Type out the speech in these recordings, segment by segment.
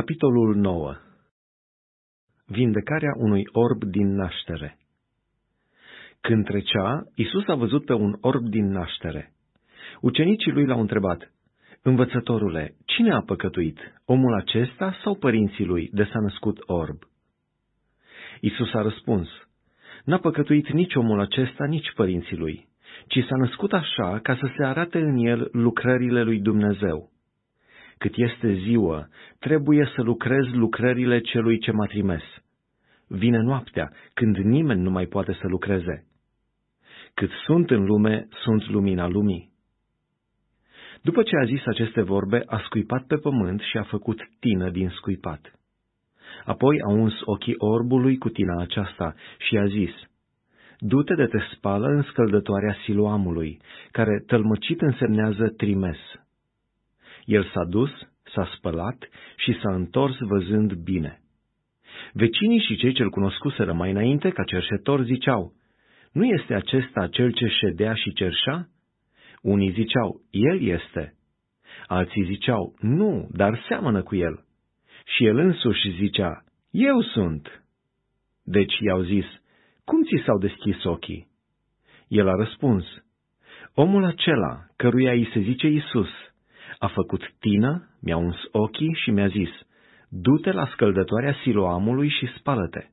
Capitolul 9 Vindecarea unui orb din naștere Când trecea, Isus a văzut pe un orb din naștere. Ucenicii lui l-au întrebat, Învățătorule, cine a păcătuit, omul acesta sau părinții lui, de s-a născut orb? Isus a răspuns, N-a păcătuit nici omul acesta, nici părinții lui, ci s-a născut așa ca să se arate în el lucrările lui Dumnezeu cât este ziua, trebuie să lucrez lucrările celui ce m-a trimis. Vine noaptea, când nimeni nu mai poate să lucreze. Cât sunt în lume, sunt lumina lumii. După ce a zis aceste vorbe, a scuipat pe pământ și a făcut tină din scuipat. Apoi a uns ochii orbului cu tina aceasta și a zis, Du-te de te spală în scăldătoarea siluamului, care tălmăcit însemnează trimes. El s-a dus, s-a spălat și s-a întors văzând bine. Vecinii și cei ce-l cunoscuseră mai înainte ca cerșetor ziceau, Nu este acesta cel ce ședea și cerșa? Unii ziceau, El este. Alții ziceau, Nu, dar seamănă cu el. Și el însuși zicea, Eu sunt. Deci i-au zis, Cum ți s-au deschis ochii? El a răspuns, Omul acela, căruia îi se zice Isus, a făcut tină, mi-a uns ochii și mi-a zis, du-te la scăldătoarea siloamului și spală-te.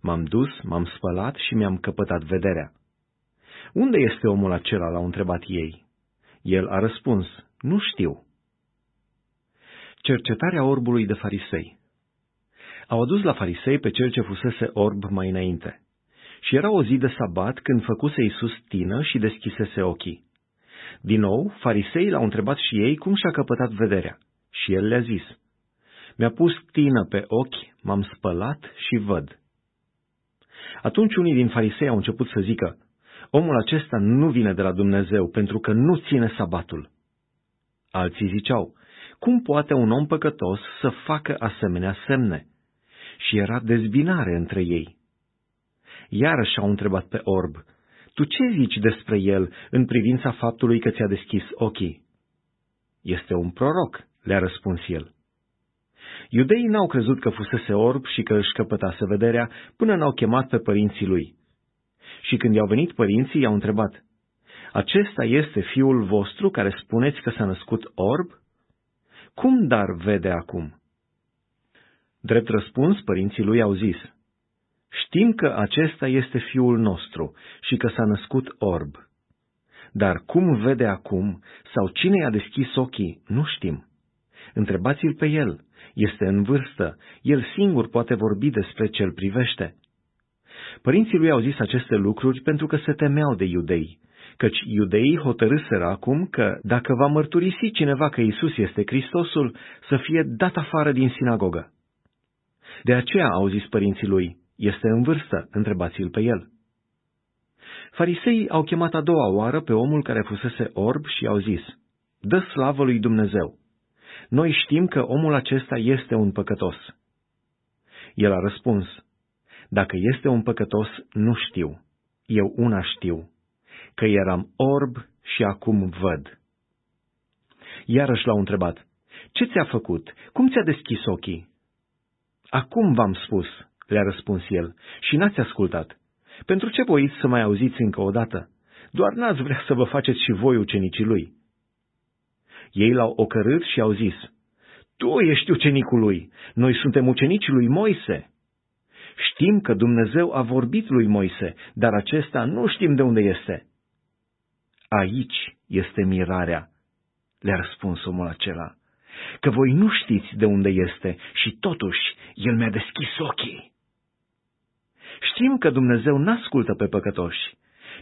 M-am dus, m-am spălat și mi-am căpătat vederea. Unde este omul acela? l-au întrebat ei. El a răspuns, nu știu. Cercetarea orbului de farisei Au adus la farisei pe cel ce fusese orb mai înainte. Și era o zi de sabat când făcuse Iisus tină și deschisese ochii. Din nou, fariseii l-au întrebat și ei cum și-a căpătat vederea. Și el le-a zis, Mi-a pus tină pe ochi, m-am spălat și văd. Atunci unii din farisei au început să zică, Omul acesta nu vine de la Dumnezeu pentru că nu ține sabatul. Alții ziceau, Cum poate un om păcătos să facă asemenea semne? Și era dezbinare între ei. Iarăși au întrebat pe orb, tu ce zici despre el în privința faptului că ți-a deschis ochii? Este un proroc, le-a răspuns el. Iudeii n-au crezut că fusese orb și că își căpătase vederea până n-au chemat pe părinții lui. Și când i-au venit părinții, i-au întrebat, Acesta este fiul vostru care spuneți că s-a născut orb? Cum dar vede acum? Drept răspuns, părinții lui au zis, Știm că acesta este fiul nostru și că s-a născut orb. Dar cum vede acum sau cine i-a deschis ochii, nu știm. Întrebați-l pe el, este în vârstă, el singur poate vorbi despre ce îl privește. Părinții lui au zis aceste lucruri pentru că se temeau de iudei, căci iudeii hotărâseră acum că, dacă va mărturisi cineva că Isus este Hristosul, să fie dat afară din sinagogă. De aceea au zis părinții lui, este în vârstă, întrebați-l pe el. Fariseii au chemat a doua oară pe omul care fusese orb și au zis, Dă slavă lui Dumnezeu! Noi știm că omul acesta este un păcătos. El a răspuns, Dacă este un păcătos, nu știu. Eu una știu, că eram orb și acum văd. Iarăși l-au întrebat, Ce ți-a făcut? Cum ți-a deschis ochii? Acum v-am spus, le-a răspuns el, și n-ați ascultat. Pentru ce voiți să mai auziți încă o dată? Doar n-ați vrea să vă faceți și voi ucenicii lui. Ei l-au ocărât și au zis, Tu ești ucenicul lui, noi suntem ucenicii lui Moise. Știm că Dumnezeu a vorbit lui Moise, dar acesta nu știm de unde este. Aici este mirarea, le-a răspuns omul acela, că voi nu știți de unde este și totuși el mi-a deschis ochii. Știm că Dumnezeu n-ascultă pe păcătoși,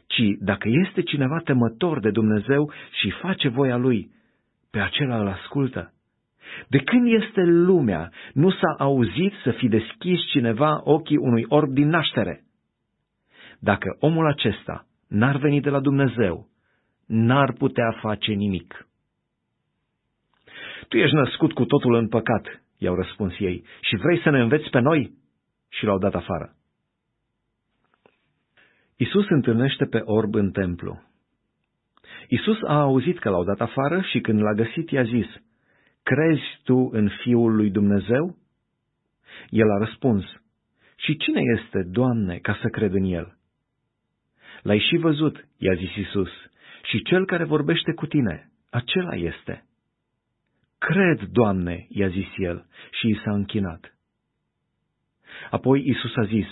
ci dacă este cineva temător de Dumnezeu și face voia Lui, pe acela îl ascultă. De când este lumea, nu s-a auzit să fi deschis cineva ochii unui orb din naștere. Dacă omul acesta n-ar veni de la Dumnezeu, n-ar putea face nimic. Tu ești născut cu totul în păcat, i-au răspuns ei, și vrei să ne înveți pe noi? Și l-au dat afară. Isus întâlnește pe orb în templu. Isus a auzit că l-au dat afară și când l-a găsit i-a zis, crezi tu în Fiul lui Dumnezeu? El a răspuns, Și cine este, Doamne, ca să cred în El? L-ai și văzut, i-a zis Isus, și cel care vorbește cu tine, acela este. Cred, Doamne, i-a zis el, și i s-a închinat. Apoi Isus a zis,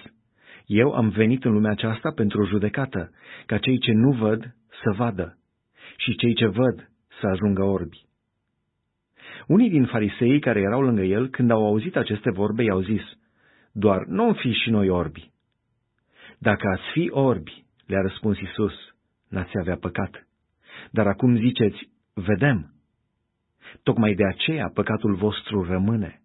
Eu am venit în lumea aceasta pentru o judecată, ca cei ce nu văd să vadă și cei ce văd să ajungă orbi. Unii din fariseii care erau lângă el, când au auzit aceste vorbe, i-au zis, Doar nu fi și noi orbi. Dacă ați fi orbi, le-a răspuns Isus, n-ați avea păcat. Dar acum ziceți, vedem. Tocmai de aceea păcatul vostru rămâne.